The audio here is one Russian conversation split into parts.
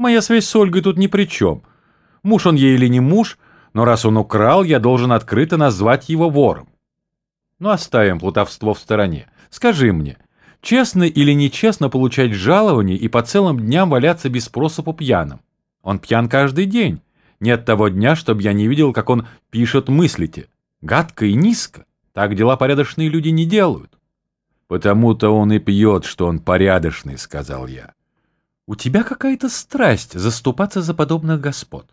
Моя связь с Ольгой тут ни при чем. Муж он ей или не муж, но раз он украл, я должен открыто назвать его вором. Ну, оставим плутовство в стороне. Скажи мне, честно или нечестно получать жалование и по целым дням валяться без спроса по пьяным? Он пьян каждый день. Нет того дня, чтобы я не видел, как он пишет мыслите. Гадко и низко. Так дела порядочные люди не делают. Потому-то он и пьет, что он порядочный, сказал я. У тебя какая-то страсть заступаться за подобных господ.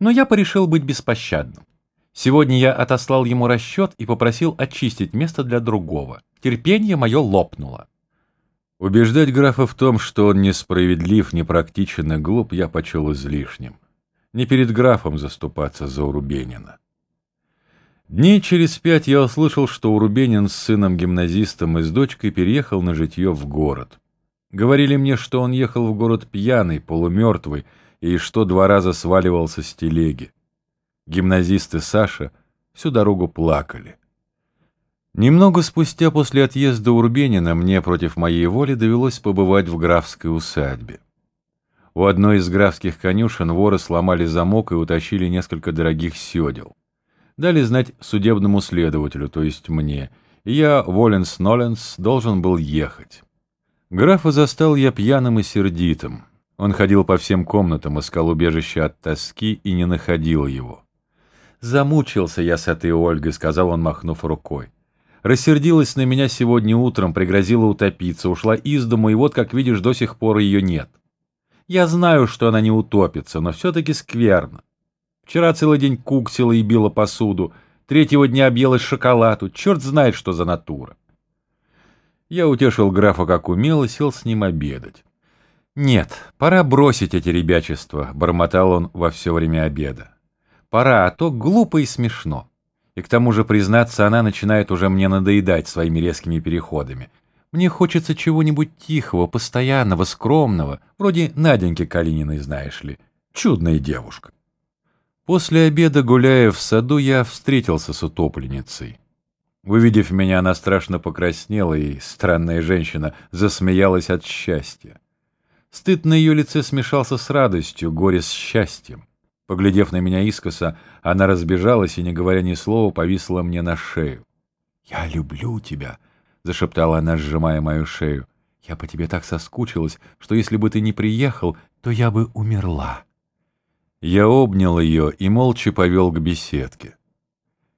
Но я порешил быть беспощадным. Сегодня я отослал ему расчет и попросил очистить место для другого. Терпение мое лопнуло. Убеждать графа в том, что он несправедлив, непрактичен и глуп, я почел излишним. Не перед графом заступаться за Урубенина. Дней через пять я услышал, что Урубенин с сыном-гимназистом и с дочкой переехал на житье в город. Говорили мне, что он ехал в город пьяный, полумертвый, и что два раза сваливался с телеги. Гимназисты Саша всю дорогу плакали. Немного спустя после отъезда Урбенина мне против моей воли довелось побывать в графской усадьбе. У одной из графских конюшен воры сломали замок и утащили несколько дорогих седел. Дали знать судебному следователю, то есть мне, и я, Воленс-Ноленс, должен был ехать. Графа застал я пьяным и сердитым. Он ходил по всем комнатам, искал убежище от тоски и не находил его. «Замучился я с этой Ольгой», — сказал он, махнув рукой. Рассердилась на меня сегодня утром, пригрозила утопиться, ушла из дому, и вот, как видишь, до сих пор ее нет. Я знаю, что она не утопится, но все-таки скверно. Вчера целый день куксила и била посуду, третьего дня объелась шоколаду, черт знает, что за натура. Я утешил графа как умел и сел с ним обедать. «Нет, пора бросить эти ребячества», — бормотал он во все время обеда. «Пора, а то глупо и смешно». И к тому же, признаться, она начинает уже мне надоедать своими резкими переходами. Мне хочется чего-нибудь тихого, постоянного, скромного, вроде Наденьки Калининой, знаешь ли. Чудная девушка. После обеда, гуляя в саду, я встретился с утопленницей. Увидев меня, она страшно покраснела, и странная женщина засмеялась от счастья. Стыд на ее лице смешался с радостью, горе с счастьем. Поглядев на меня искоса, она разбежалась и, не говоря ни слова, повисла мне на шею. «Я люблю тебя», — зашептала она, сжимая мою шею. «Я по тебе так соскучилась, что если бы ты не приехал, то я бы умерла». Я обнял ее и молча повел к беседке.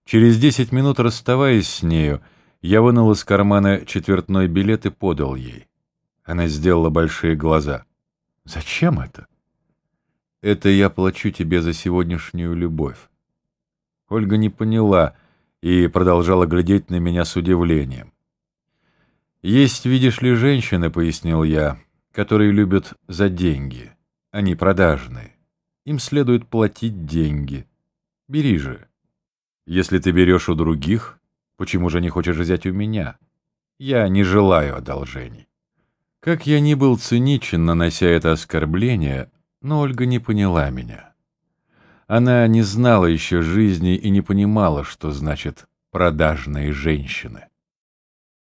Через десять минут, расставаясь с нею, я вынул из кармана четвертной билет и подал ей. Она сделала большие глаза. «Зачем это?» Это я плачу тебе за сегодняшнюю любовь. Ольга не поняла и продолжала глядеть на меня с удивлением. Есть, видишь ли, женщины, пояснил я, которые любят за деньги. Они продажные. Им следует платить деньги. Бери же. Если ты берешь у других, почему же не хочешь взять у меня? Я не желаю одолжений. Как я ни был циничен, нанося это оскорбление, но Ольга не поняла меня. Она не знала еще жизни и не понимала, что значит «продажные женщины».